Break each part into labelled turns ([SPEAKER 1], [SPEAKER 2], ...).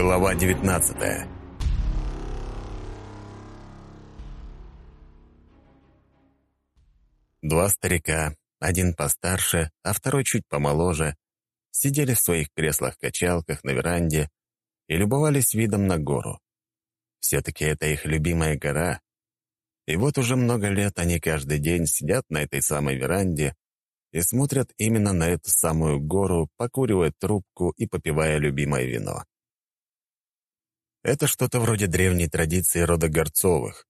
[SPEAKER 1] Глава 19 Два старика, один постарше, а второй чуть помоложе, сидели в своих креслах-качалках на веранде и любовались видом на гору. Все-таки это их любимая гора. И вот уже много лет они каждый день сидят на этой самой веранде и смотрят именно на эту самую гору, покуривая трубку и попивая любимое вино. Это что-то вроде древней традиции рода Горцовых,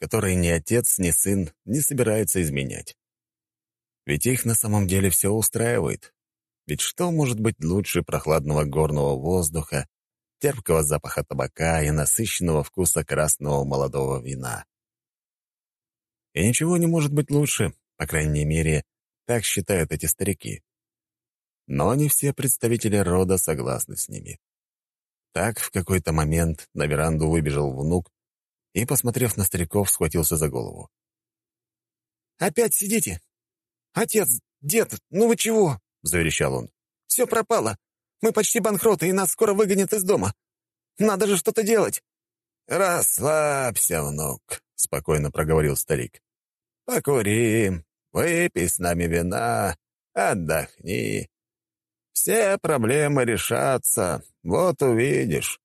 [SPEAKER 1] которые ни отец, ни сын не собираются изменять. Ведь их на самом деле все устраивает. Ведь что может быть лучше прохладного горного воздуха, терпкого запаха табака и насыщенного вкуса красного молодого вина? И ничего не может быть лучше, по крайней мере, так считают эти старики. Но не все представители рода согласны с ними. Так в какой-то момент на веранду выбежал внук и, посмотрев на стариков, схватился за голову.
[SPEAKER 2] «Опять сидите? Отец, дед, ну вы чего?» — заверещал он. «Все пропало. Мы почти банкроты, и нас скоро выгонят из дома. Надо же что-то делать».
[SPEAKER 1] «Расслабься, внук», — спокойно проговорил старик. «Покури, выпей с нами вина, отдохни. Все проблемы решатся, вот увидишь.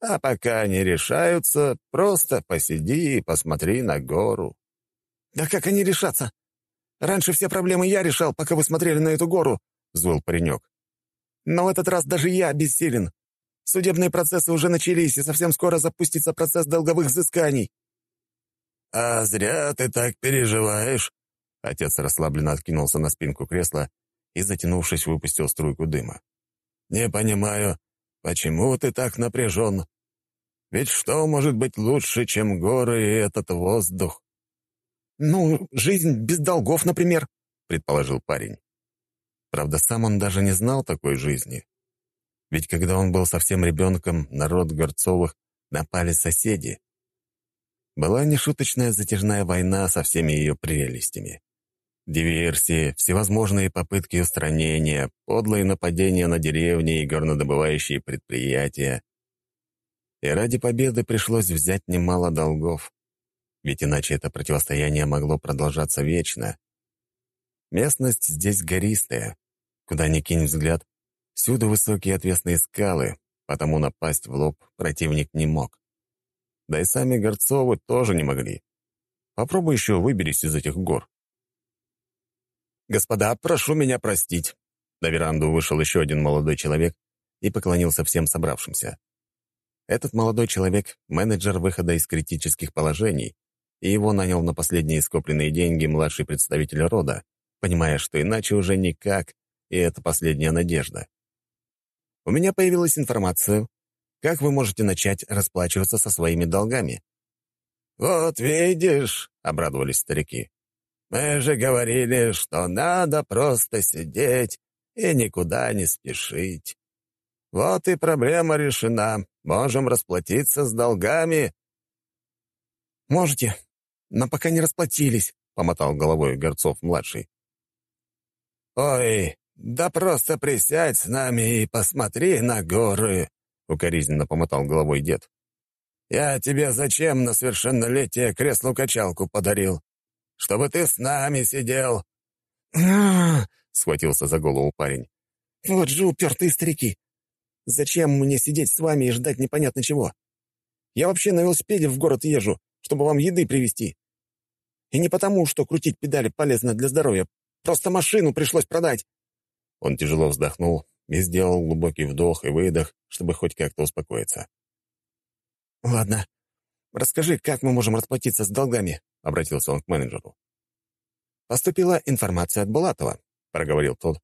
[SPEAKER 1] А пока не решаются, просто посиди и посмотри на гору».
[SPEAKER 2] «Да как они решатся? Раньше все проблемы я решал, пока вы смотрели на эту гору», — взвыл паренек. «Но в этот раз даже я бессилен. Судебные процессы уже начались, и совсем скоро запустится процесс долговых взысканий».
[SPEAKER 1] «А зря ты так переживаешь». Отец расслабленно откинулся на спинку кресла и, затянувшись, выпустил струйку дыма. «Не понимаю, почему ты так напряжен? Ведь что может быть лучше, чем горы и этот воздух?»
[SPEAKER 2] «Ну, жизнь без долгов, например», — предположил парень.
[SPEAKER 1] Правда, сам он даже не знал такой жизни. Ведь когда он был совсем ребенком, народ Горцовых напали соседи, была нешуточная затяжная война со всеми ее прелестями. Диверсии, всевозможные попытки устранения, подлые нападения на деревни и горнодобывающие предприятия. И ради победы пришлось взять немало долгов, ведь иначе это противостояние могло продолжаться вечно. Местность здесь гористая, куда ни кинь взгляд, всюду высокие отвесные скалы, потому напасть в лоб противник не мог. Да и сами Горцовы тоже не могли. Попробуй еще выберись из этих гор. «Господа, прошу меня простить». На веранду вышел еще один молодой человек и поклонился всем собравшимся. Этот молодой человек — менеджер выхода из критических положений, и его нанял на последние скопленные деньги младший представитель рода, понимая, что иначе уже никак, и это последняя надежда. У меня появилась информация, как вы можете начать расплачиваться со своими долгами?» «Вот видишь», — обрадовались старики, «мы же говорили, что надо просто сидеть и никуда не спешить. Вот и проблема решена. Можем расплатиться с долгами».
[SPEAKER 2] «Можете, но пока не расплатились», — помотал головой Горцов-младший.
[SPEAKER 1] «Ой, да просто присядь с нами и посмотри на горы», — укоризненно помотал головой дед. «Я тебе зачем на совершеннолетие кресло-качалку подарил? Чтобы ты с нами сидел!»
[SPEAKER 2] схватился за голову парень. «Вот же упертые старики! Зачем мне сидеть с вами и ждать непонятно чего? Я вообще на велосипеде в город езжу, чтобы вам еды привезти. И не потому, что крутить педали полезно для здоровья. Просто машину пришлось продать».
[SPEAKER 1] Он тяжело вздохнул и сделал глубокий вдох и выдох, чтобы хоть как-то успокоиться.
[SPEAKER 2] «Ладно. Расскажи, как мы можем расплатиться с долгами?» — обратился он к менеджеру.
[SPEAKER 1] «Поступила информация от Булатова», — проговорил тот,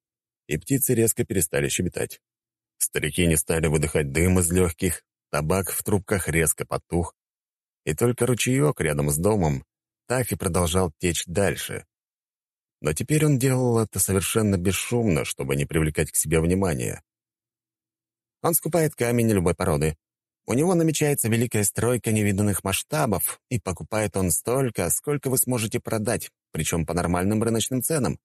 [SPEAKER 1] и птицы резко перестали щебетать. Старики не стали выдыхать дым из легких, табак в трубках резко потух, и только ручеек рядом с домом так и продолжал течь дальше. Но теперь он делал это совершенно бесшумно, чтобы не привлекать к себе внимания. Он скупает камень любой породы. У него намечается великая стройка невиданных масштабов, и покупает он столько, сколько вы сможете продать, причем по нормальным рыночным ценам.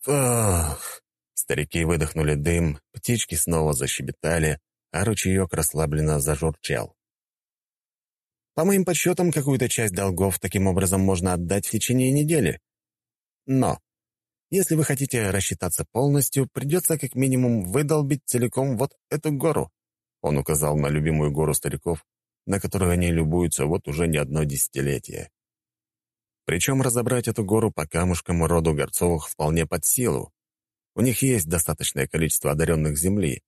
[SPEAKER 1] Фух! Старики выдохнули дым, птички снова защебетали, а ручеек расслабленно зажурчал.
[SPEAKER 2] По моим подсчетам, какую-то часть долгов таким образом можно отдать в течение недели. Но если вы хотите рассчитаться полностью, придется как минимум выдолбить целиком вот эту гору. Он указал на любимую гору стариков, на которую они любуются вот уже не одно десятилетие. Причем разобрать эту гору по камушкам роду Горцовых вполне под силу. У них есть достаточное количество одаренных земли.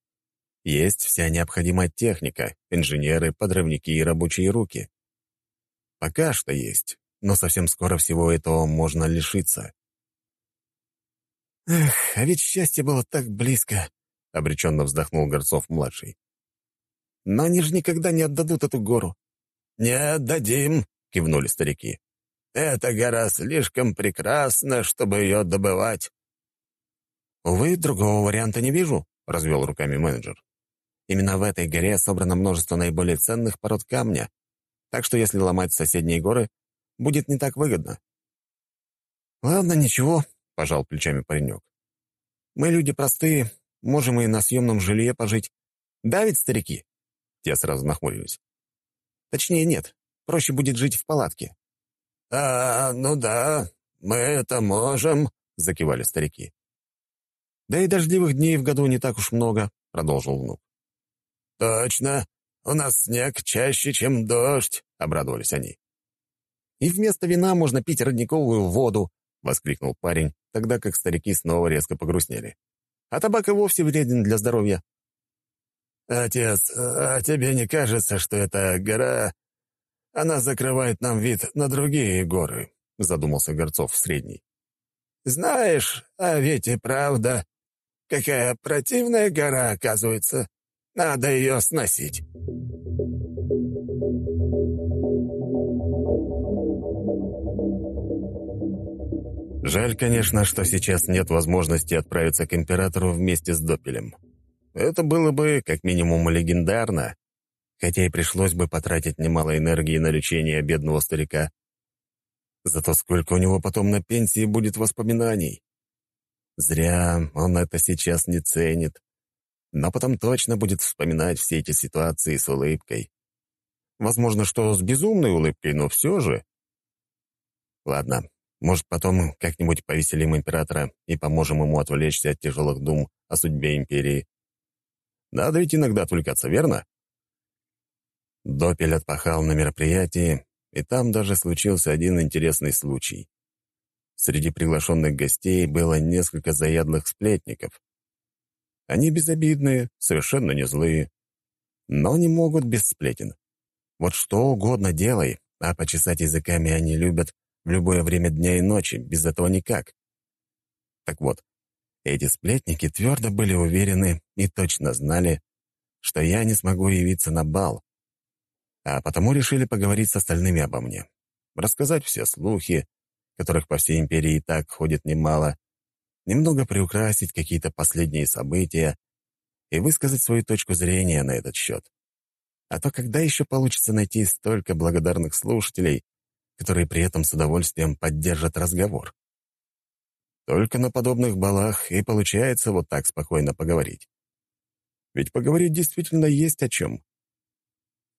[SPEAKER 2] Есть вся необходимая техника, инженеры, подрывники и рабочие руки. Пока что есть, но совсем скоро всего этого можно лишиться. «Эх, а ведь счастье было так близко», — обреченно вздохнул Горцов-младший. «Но они же никогда не отдадут эту гору».
[SPEAKER 1] «Не отдадим», — кивнули старики. Эта гора слишком прекрасна, чтобы ее добывать».
[SPEAKER 2] «Увы, другого варианта не вижу», — развел руками менеджер. «Именно в этой горе собрано множество наиболее ценных пород камня, так что если ломать соседние горы, будет не так выгодно». «Ладно, ничего», — пожал плечами паренек. «Мы люди простые, можем и на съемном жилье пожить. Да старики?» Те сразу нахмурились. «Точнее, нет. Проще будет жить в палатке.
[SPEAKER 1] «А, ну да, мы это можем», — закивали старики.
[SPEAKER 2] «Да и дождливых дней в году не так уж много», — продолжил внук.
[SPEAKER 1] «Точно. У нас снег чаще, чем дождь», — обрадовались они.
[SPEAKER 2] «И вместо вина можно пить родниковую воду», — воскликнул парень, тогда как старики снова резко погрустнели. «А табак и вовсе вреден для здоровья».
[SPEAKER 1] «Отец, а тебе не кажется, что эта гора она закрывает нам вид на другие горы», — задумался Горцов в средней. «Знаешь, а ведь и правда. Какая противная гора, оказывается. Надо ее сносить». Жаль, конечно, что сейчас нет возможности отправиться к императору вместе с Допелем. Это было бы, как минимум, легендарно, хотя и пришлось бы потратить немало энергии на лечение бедного старика. Зато сколько у него потом на пенсии будет воспоминаний. Зря он это сейчас не ценит. Но потом точно будет вспоминать все эти ситуации с улыбкой. Возможно, что с безумной улыбкой, но все же. Ладно, может, потом как-нибудь повеселим императора и поможем ему отвлечься от тяжелых дум о судьбе империи. Надо ведь иногда отвлекаться, верно? Допель отпахал на мероприятии, и там даже случился один интересный случай. Среди приглашенных гостей было несколько заядлых сплетников. Они безобидные, совершенно не злые, но не могут без сплетен. Вот что угодно делай, а почесать языками они любят в любое время дня и ночи, без этого никак. Так вот, эти сплетники твердо были уверены и точно знали, что я не смогу явиться на бал, а потому решили поговорить с остальными обо мне. Рассказать все слухи, которых по всей империи и так ходит немало, немного приукрасить какие-то последние события и высказать свою точку зрения на этот счет. А то когда еще получится найти столько благодарных слушателей, которые при этом с удовольствием поддержат разговор? Только на подобных балах и получается вот так спокойно поговорить. Ведь поговорить действительно есть о чем.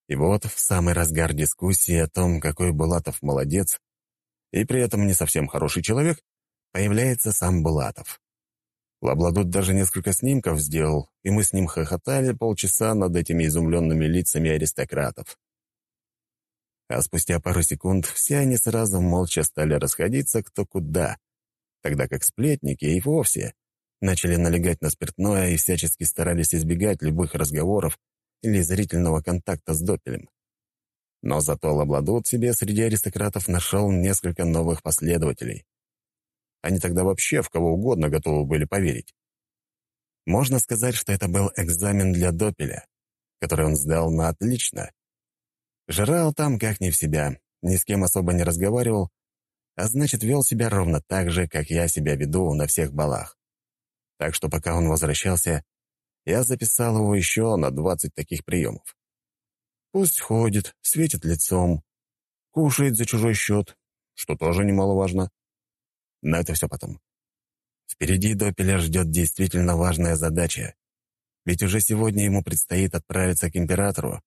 [SPEAKER 1] И вот в самый разгар дискуссии о том, какой Булатов молодец, и при этом не совсем хороший человек, появляется сам Булатов. Лабладут даже несколько снимков сделал, и мы с ним хохотали полчаса над этими изумленными лицами аристократов. А спустя пару секунд все они сразу молча стали расходиться кто куда, тогда как сплетники и вовсе начали налегать на спиртное и всячески старались избегать любых разговоров или зрительного контакта с Доппелем. Но зато Лабладут себе среди аристократов нашел несколько новых последователей. Они тогда вообще в кого угодно готовы были поверить. Можно сказать, что это был экзамен для Доппеля, который он сдал на отлично. Жрал там как не в себя, ни с кем особо не разговаривал, а значит, вел себя ровно так же, как я себя веду на всех балах. Так что пока он возвращался, я записал его еще на двадцать таких приемов. Пусть ходит, светит лицом, кушает за чужой счет, что тоже немаловажно. Но это все потом. Впереди Допеля ждет действительно важная задача. ведь уже сегодня ему предстоит отправиться к императору.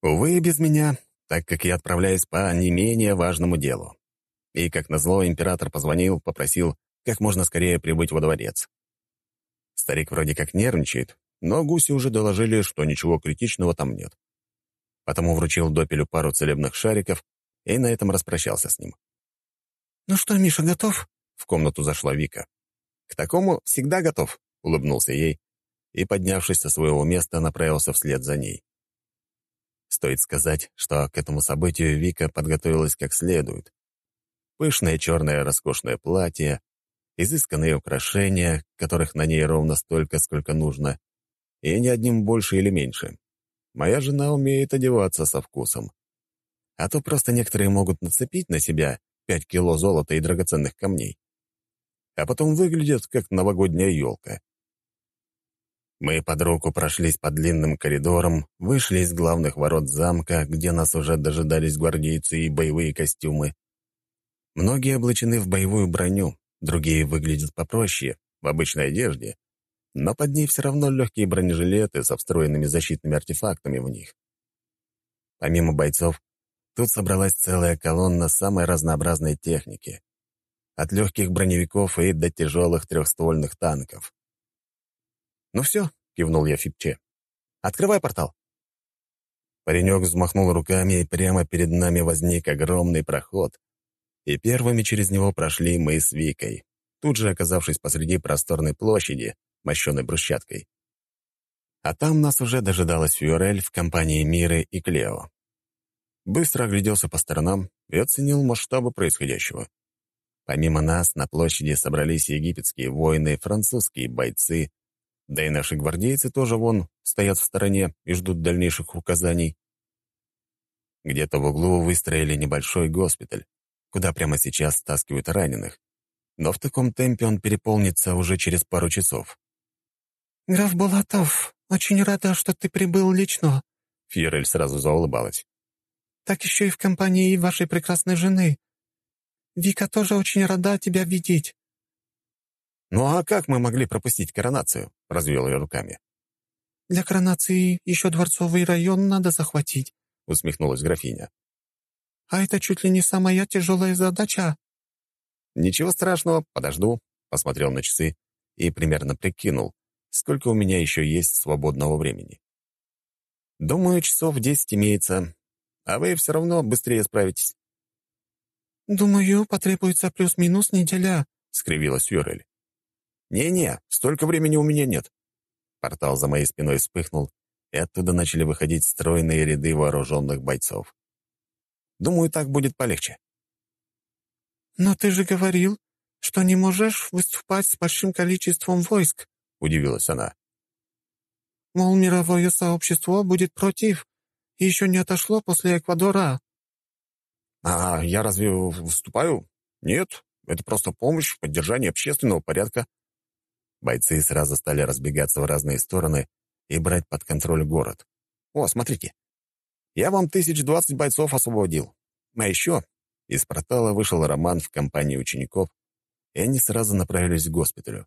[SPEAKER 1] Увы, без меня, так как я отправляюсь по не менее важному делу. И, как назло, император позвонил, попросил как можно скорее прибыть во дворец. Старик вроде как нервничает, но гуси уже доложили, что ничего критичного там нет. Потому вручил Допелю пару целебных шариков и на этом распрощался с ним.
[SPEAKER 2] «Ну что, Миша, готов?»
[SPEAKER 1] — в комнату зашла Вика. «К такому всегда готов», — улыбнулся ей и, поднявшись со своего места, направился вслед за ней. Стоит сказать, что к этому событию Вика подготовилась как следует. Пышное черное роскошное платье, изысканные украшения, которых на ней ровно столько, сколько нужно, и ни одним больше или меньше. Моя жена умеет одеваться со вкусом. А то просто некоторые могут нацепить на себя пять кило золота и драгоценных камней. А потом выглядят, как новогодняя елка. Мы под руку прошлись по длинным коридорам, вышли из главных ворот замка, где нас уже дожидались гвардейцы и боевые костюмы. Многие облачены в боевую броню, другие выглядят попроще, в обычной одежде, но под ней все равно легкие бронежилеты со встроенными защитными артефактами в них. Помимо бойцов, тут собралась целая колонна самой разнообразной техники. От легких броневиков и до тяжелых трехствольных танков. «Ну все», — кивнул я Фипче. «Открывай портал». Паренек взмахнул руками, и прямо перед нами возник огромный проход, и первыми через него прошли мы с Викой, тут же оказавшись посреди просторной площади, мощенной брусчаткой. А там нас уже дожидалась Фьюрель в компании Миры и Клео. Быстро огляделся по сторонам и оценил масштабы происходящего. Помимо нас на площади собрались египетские воины, французские бойцы, да и наши гвардейцы тоже вон стоят в стороне и ждут дальнейших указаний. Где-то в углу выстроили небольшой госпиталь, куда прямо сейчас стаскивают раненых. Но в таком темпе он переполнится уже через пару часов.
[SPEAKER 2] «Граф Булатов, очень рада, что ты прибыл лично», —
[SPEAKER 1] Фьюрель сразу заулыбалась.
[SPEAKER 2] «Так еще и в компании вашей прекрасной жены. Вика тоже очень рада тебя видеть».
[SPEAKER 1] «Ну а как мы могли пропустить коронацию?» — развел я руками.
[SPEAKER 2] «Для коронации еще дворцовый район надо захватить», — усмехнулась графиня. «А это чуть ли не самая тяжелая задача».
[SPEAKER 1] «Ничего страшного, подожду», — посмотрел на часы и примерно прикинул, сколько у меня еще есть свободного времени. Думаю, часов десять имеется, а вы все равно быстрее справитесь.
[SPEAKER 2] «Думаю, потребуется плюс-минус неделя», —
[SPEAKER 1] скривилась Юрель. «Не-не, столько времени у меня нет». Портал за моей спиной вспыхнул, и оттуда начали выходить стройные ряды вооруженных бойцов. Думаю, так будет полегче.
[SPEAKER 2] «Но ты же говорил, что не можешь выступать с большим количеством войск», — удивилась она. «Мол, мировое сообщество будет против, и еще не отошло после Эквадора».
[SPEAKER 1] «А я разве выступаю? Нет, это просто помощь в поддержании общественного порядка». Бойцы сразу стали разбегаться в разные стороны и брать под контроль город. «О, смотрите, я вам тысяч двадцать бойцов освободил. А еще из портала вышел Роман в компании учеников, и они сразу направились к госпиталю.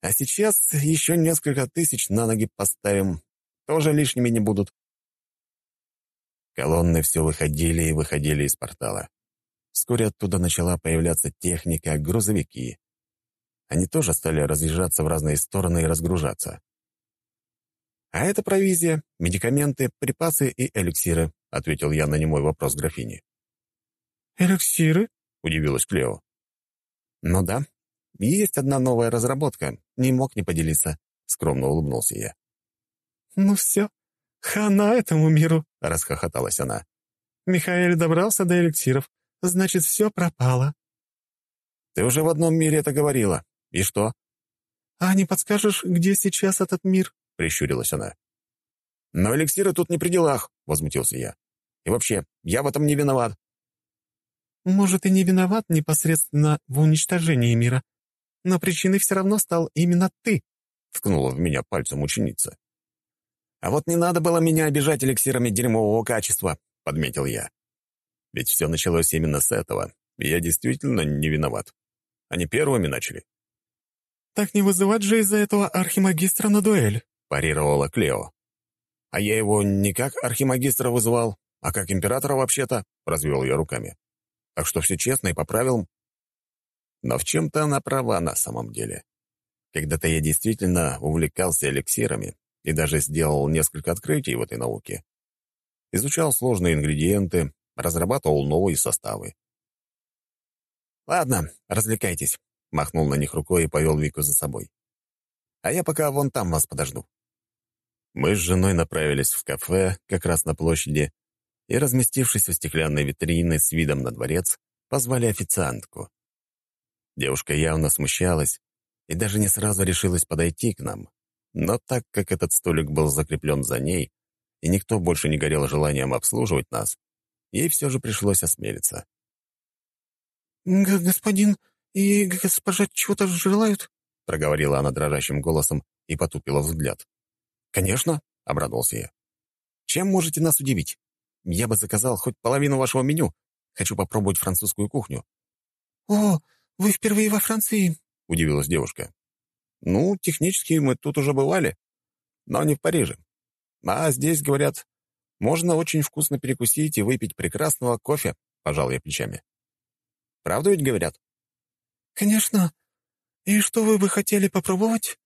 [SPEAKER 1] А сейчас еще несколько тысяч на ноги поставим. Тоже лишними не будут. Колонны все выходили и выходили из портала. Вскоре оттуда начала появляться техника, грузовики. Они тоже стали разъезжаться в разные стороны и разгружаться. «А это провизия, медикаменты, припасы и эликсиры», — ответил я на немой вопрос графини.
[SPEAKER 2] «Эликсиры?»
[SPEAKER 1] — удивилась Клео. «Ну да, есть одна новая разработка. Не мог не поделиться», — скромно улыбнулся я.
[SPEAKER 2] «Ну все, хана этому миру», — расхохоталась она. «Михаил добрался до эликсиров. Значит, все пропало».
[SPEAKER 1] «Ты уже в одном мире это говорила. И что?»
[SPEAKER 2] «А не подскажешь, где сейчас этот мир?» — прищурилась она.
[SPEAKER 1] «Но эликсиры тут не при делах», — возмутился я. «И вообще, я в этом не виноват».
[SPEAKER 2] «Может, и не виноват непосредственно в уничтожении мира, но причиной все равно стал именно ты», —
[SPEAKER 1] ткнула в меня пальцем ученица. «А вот не надо было меня обижать эликсирами дерьмового качества», — подметил я. Ведь все началось именно с этого, и я действительно не виноват. Они первыми начали.
[SPEAKER 2] так не вызывать же из-за этого архимагистра на дуэль», — парировала Клео. «А я его не как архимагистра вызывал, а как императора вообще-то», — развел я руками. «Так что все честно и по правилам». Но в чем-то она права на самом деле. Когда-то я действительно увлекался эликсирами и даже сделал несколько открытий в этой науке. Изучал сложные ингредиенты, разрабатывал новые составы. «Ладно, развлекайтесь», — махнул на них рукой и повел Вику за собой. «А я пока вон там вас подожду». Мы с женой направились в кафе, как раз на площади, и, разместившись у стеклянной витрины с видом на дворец, позвали официантку. Девушка явно смущалась и даже не сразу решилась подойти к нам. Но так как этот столик был закреплен за ней, и никто больше не горел желанием обслуживать нас, ей все же пришлось осмелиться.
[SPEAKER 3] «Господин и госпожа чего-то желают?»
[SPEAKER 2] — проговорила она дрожащим голосом и потупила взгляд. «Конечно», — обрадовался я. «Чем можете нас удивить? Я бы заказал хоть половину вашего меню. Хочу попробовать французскую кухню».
[SPEAKER 3] «О, вы впервые во Франции?»
[SPEAKER 2] — удивилась девушка. «Ну, технически мы тут уже бывали, но не в Париже. А здесь, говорят, можно очень вкусно перекусить и выпить прекрасного кофе», — пожал я плечами. Правду ведь говорят?»
[SPEAKER 3] «Конечно. И что вы бы хотели попробовать?»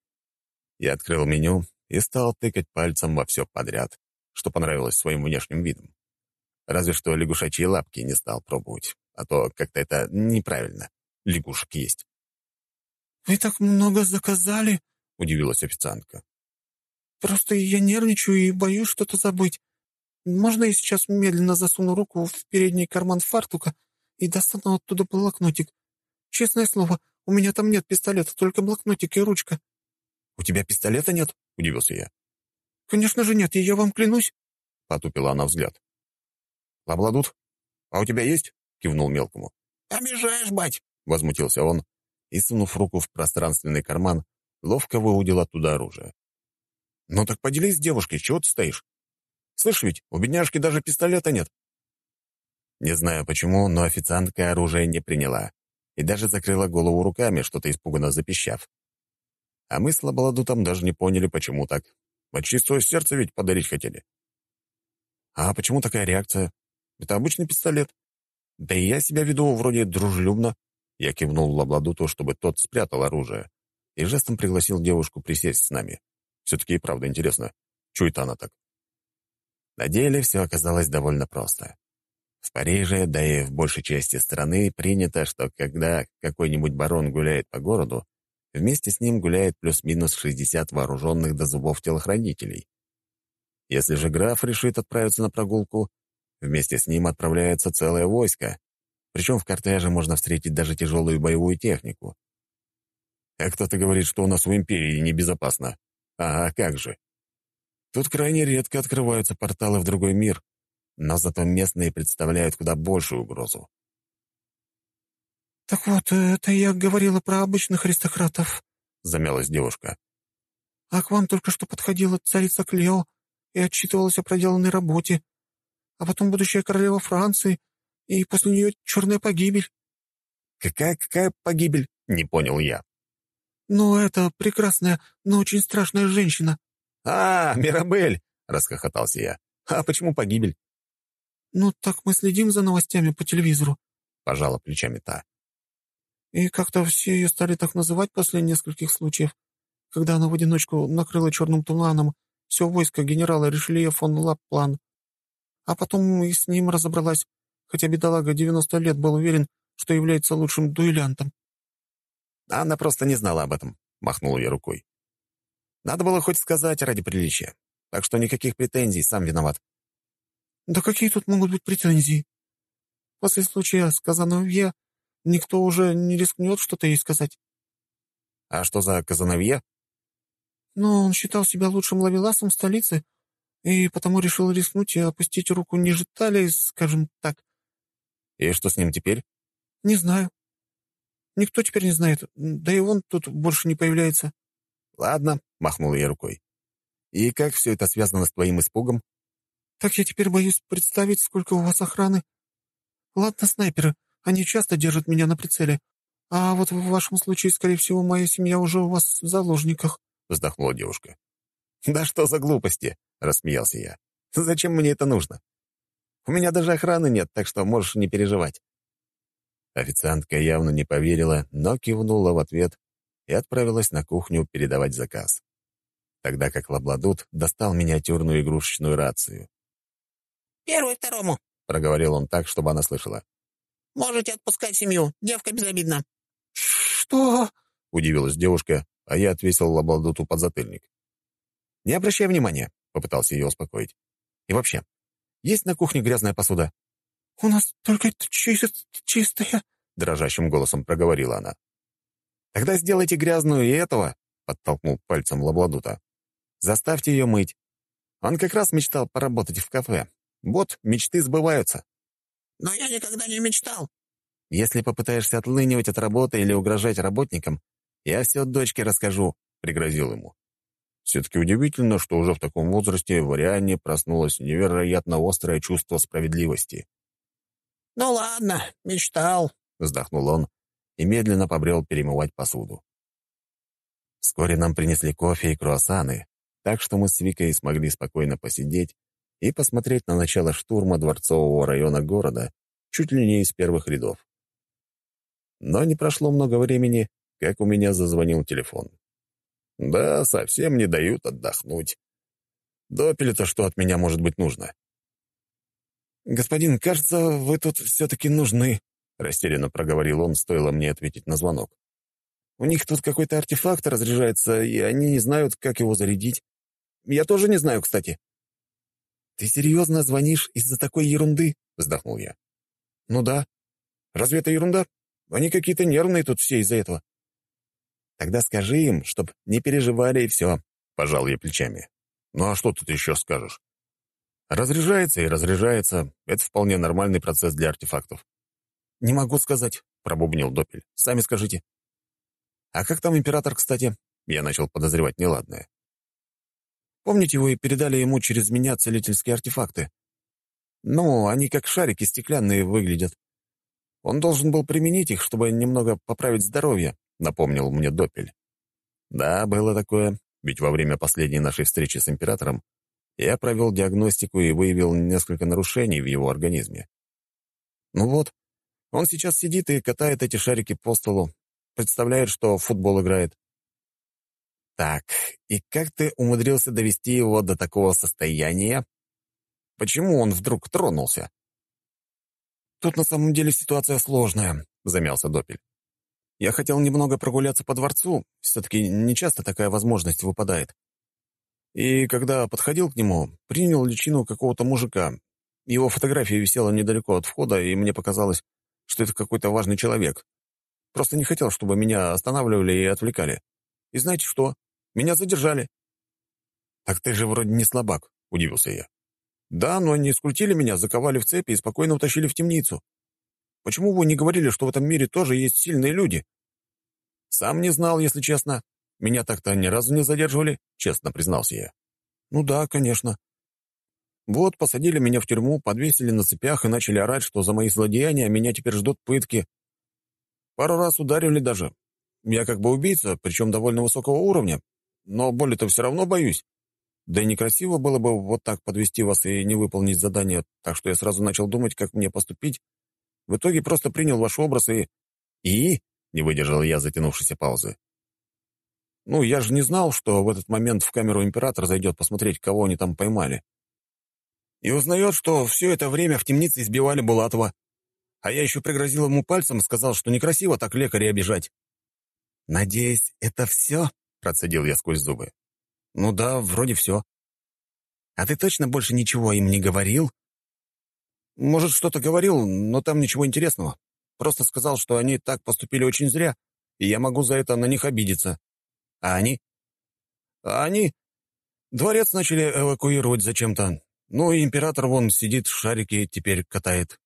[SPEAKER 2] Я открыл меню и стал тыкать пальцем во все подряд, что понравилось своим внешним видом. Разве что лягушачьи лапки не стал пробовать, а то как-то это неправильно. Лягушек есть.
[SPEAKER 3] «Вы так много заказали?» — удивилась официантка. «Просто я нервничаю и боюсь что-то забыть. Можно я сейчас медленно засуну руку в передний карман фартука и достану оттуда блокнотик. Честное слово, у меня там нет пистолета, только блокнотик и ручка».
[SPEAKER 2] «У тебя пистолета нет?» — удивился я.
[SPEAKER 3] «Конечно же нет, я вам клянусь», —
[SPEAKER 2] потупила она взгляд. «Лабладут, а у тебя есть?» — кивнул мелкому.
[SPEAKER 3] «Обижаешь, бать!»
[SPEAKER 2] — возмутился он и, сунув руку в пространственный карман, ловко выудил оттуда оружие. «Ну так поделись с девушкой, чего ты стоишь? Слышь ведь, у бедняжки даже пистолета нет». Не знаю почему, но официантка оружие не приняла и даже закрыла голову руками, что-то испуганно запищав. А мы с Лабаладутом даже не поняли, почему так. От чистого сердца ведь подарить хотели. А почему такая реакция? Это обычный пистолет. Да и я себя веду вроде дружелюбно. Я кивнул Лабладуту, чтобы тот спрятал оружие, и жестом пригласил девушку присесть с нами. Все-таки и правда интересно, это она так? На деле все оказалось довольно просто. В Париже, да и в большей части страны, принято, что когда какой-нибудь барон гуляет по городу, вместе с ним гуляет плюс-минус 60 вооруженных до зубов телохранителей. Если же граф решит отправиться на прогулку, вместе с ним отправляется целое войско, причем в кортеже можно встретить даже тяжелую боевую технику. А кто-то говорит, что у нас в империи небезопасно. А как же? Тут крайне редко открываются порталы в другой мир, но зато местные представляют куда большую угрозу.
[SPEAKER 3] «Так вот, это я говорила про обычных аристократов», — замялась девушка. «А к вам только что подходила царица Клео и отчитывалась о проделанной работе, а потом будущая королева Франции, и после нее черная погибель».
[SPEAKER 2] «Какая-какая погибель?» — не понял я.
[SPEAKER 3] «Ну, это прекрасная, но очень страшная женщина».
[SPEAKER 2] «А, Мирабель!» — расхохотался я. «А почему погибель?»
[SPEAKER 3] «Ну, так мы следим за новостями по телевизору», —
[SPEAKER 2] пожала плечами та.
[SPEAKER 3] «И как-то все ее стали так называть после нескольких случаев, когда она в одиночку накрыла черным туманом все войско генерала Ришелье фон Лапплан. А потом и с ним разобралась, хотя бедолага 90 лет был уверен, что является лучшим дуэлянтом».
[SPEAKER 2] «Она просто не знала об этом», — махнул я рукой. «Надо было хоть сказать ради приличия, так что никаких претензий, сам виноват».
[SPEAKER 3] Да какие тут могут быть претензии? После случая с Казановье никто уже не рискнет что-то ей сказать.
[SPEAKER 2] А что за Казановье?
[SPEAKER 3] Ну, он считал себя лучшим ловеласом столицы, и потому решил рискнуть и опустить руку ниже талии, скажем так.
[SPEAKER 2] И что с ним теперь?
[SPEAKER 3] Не знаю. Никто теперь не знает, да и он тут больше не появляется.
[SPEAKER 2] Ладно, махнул я рукой. И как все это связано с твоим испугом?
[SPEAKER 3] Так я теперь боюсь представить, сколько у вас охраны. Ладно, снайперы, они часто держат меня на прицеле. «А вот в вашем случае, скорее всего, моя семья уже у вас в заложниках», — вздохнула девушка.
[SPEAKER 1] «Да что за глупости?» — рассмеялся я. «Зачем мне это нужно? У меня даже охраны нет, так что можешь не переживать». Официантка явно не поверила, но кивнула в ответ и отправилась на кухню передавать заказ. Тогда как Лабладут достал миниатюрную игрушечную рацию.
[SPEAKER 4] «Первый второму», —
[SPEAKER 1] проговорил он так, чтобы она слышала.
[SPEAKER 4] «Можете отпускать семью, девка безобидна».
[SPEAKER 3] «Что?»
[SPEAKER 1] — удивилась девушка, а я отвесил Лабладуту подзатыльник. «Не обращай внимания», — попытался ее успокоить. «И вообще, есть на кухне грязная посуда?»
[SPEAKER 3] «У нас только чист чистая», —
[SPEAKER 1] дрожащим голосом проговорила она. «Тогда сделайте грязную и этого», — подтолкнул пальцем Лабладута. «Заставьте ее мыть. Он как раз мечтал поработать в кафе. Вот, мечты сбываются».
[SPEAKER 4] «Но я никогда не мечтал».
[SPEAKER 1] «Если попытаешься отлынивать от работы или угрожать работникам, я все дочке расскажу», — пригрозил ему. Все-таки удивительно, что уже в таком возрасте в Ариане проснулось невероятно острое чувство справедливости.
[SPEAKER 4] «Ну ладно, мечтал», —
[SPEAKER 1] вздохнул он и медленно побрел перемывать посуду. Вскоре нам принесли кофе и круассаны, так что мы с Викой смогли спокойно посидеть и посмотреть на начало штурма дворцового района города чуть ли не из первых рядов. Но не прошло много времени, как у меня зазвонил телефон. Да, совсем не дают отдохнуть. Допель-то что от меня может быть нужно?
[SPEAKER 3] «Господин, кажется, вы тут все-таки нужны», — растерянно проговорил он, стоило мне ответить на звонок. «У них тут какой-то артефакт разряжается, и они не знают, как его зарядить. Я тоже не знаю, кстати».
[SPEAKER 1] «Ты серьезно звонишь из-за такой ерунды?» — вздохнул я.
[SPEAKER 3] «Ну да. Разве это ерунда? Они какие-то нервные тут все из-за этого».
[SPEAKER 1] «Тогда скажи им, чтоб не переживали и все», — пожал я плечами. «Ну а что тут еще скажешь? Разряжается и разряжается. Это вполне нормальный процесс для артефактов.
[SPEAKER 3] «Не могу сказать», — пробубнил Допель. «Сами скажите».
[SPEAKER 1] «А как там император, кстати?» Я начал подозревать неладное.
[SPEAKER 3] «Помните, вы передали ему через меня целительские артефакты? Ну, они как шарики стеклянные выглядят. Он должен был применить их, чтобы немного поправить здоровье», — напомнил мне Допель.
[SPEAKER 1] «Да, было такое, ведь во время последней нашей встречи с императором я провел диагностику и выявил несколько нарушений в его организме.
[SPEAKER 3] Ну вот, он сейчас сидит и катает эти шарики по столу, представляет, что футбол играет.
[SPEAKER 1] Так, и как ты умудрился довести его до такого состояния? Почему он вдруг тронулся?
[SPEAKER 3] Тут на самом деле ситуация сложная, замялся Допель. Я хотел немного прогуляться по дворцу, все-таки нечасто такая возможность выпадает. И когда подходил к нему, принял личину какого-то мужика. Его фотография висела недалеко от входа, и мне показалось, что это какой-то важный человек. Просто не хотел, чтобы меня останавливали и отвлекали. И знаете что? Меня задержали.
[SPEAKER 1] «Так ты же вроде не слабак», — удивился я.
[SPEAKER 3] «Да, но они скрутили меня, заковали в цепи и спокойно утащили в темницу. Почему вы не говорили, что в этом мире тоже есть сильные люди?» «Сам не знал, если честно. Меня так-то ни разу не задерживали», — честно признался я. «Ну да, конечно. Вот, посадили меня в тюрьму, подвесили на цепях и начали орать, что за мои злодеяния меня теперь ждут пытки. Пару раз ударили даже. Я как бы убийца, причем довольно высокого уровня, но боли-то все равно боюсь. Да и некрасиво было бы вот так подвести вас и не выполнить задание, так что я сразу начал думать, как мне поступить. В итоге просто принял ваш образ и...
[SPEAKER 1] И? — не выдержал я затянувшейся паузы.
[SPEAKER 3] Ну, я же не знал, что в этот момент в камеру император зайдет посмотреть, кого они там поймали. И узнает, что все это время в темнице избивали Булатова. А я еще пригрозил ему пальцем сказал, что некрасиво так лекаря обижать.
[SPEAKER 1] «Надеюсь, это все?» — процедил я сквозь зубы.
[SPEAKER 3] «Ну да, вроде все».
[SPEAKER 1] «А ты точно больше ничего им не говорил?»
[SPEAKER 3] «Может, что-то говорил, но там ничего интересного. Просто сказал, что они так поступили очень зря, и я могу за это на них обидеться».
[SPEAKER 1] А они?
[SPEAKER 3] А они... Дворец начали эвакуировать зачем-то. Ну и император вон сидит в шарике, теперь катает.